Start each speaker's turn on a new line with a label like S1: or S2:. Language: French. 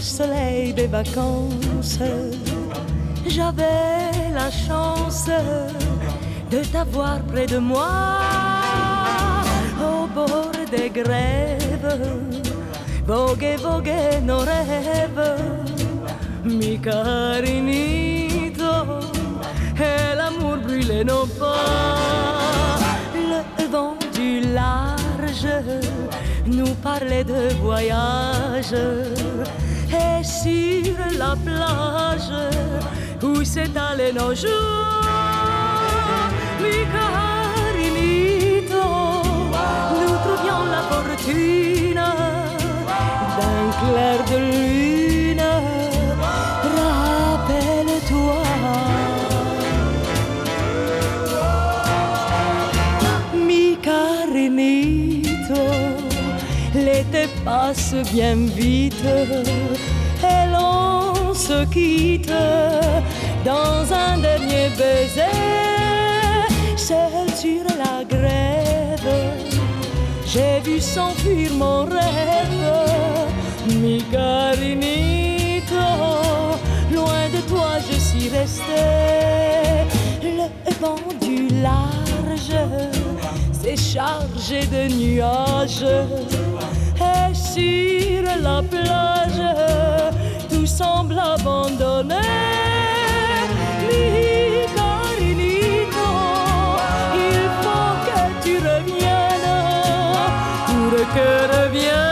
S1: soleil des vacances. J'avais la chance de t'avoir près de moi au bord des grèves. Voguer, voguer nos rêves, mi carinito, et l'amour brûlait nos pas. Le vent du large nous parlait de voyage, et sur la plage où s'étalaient nos jours, mi carinito, nous trouvions la fortune d'un clair de l'été passe bien vite et l'on se quitte dans un dernier baiser, seul sur la grève. J'ai vu s'enfuir mon rêve, mi carinito. Loin de toi, je suis resté. Le vent du large Chargé de nuages. Et sur la plage, tout semble abandonné. Nico, il faut que tu reviennes pour que revienne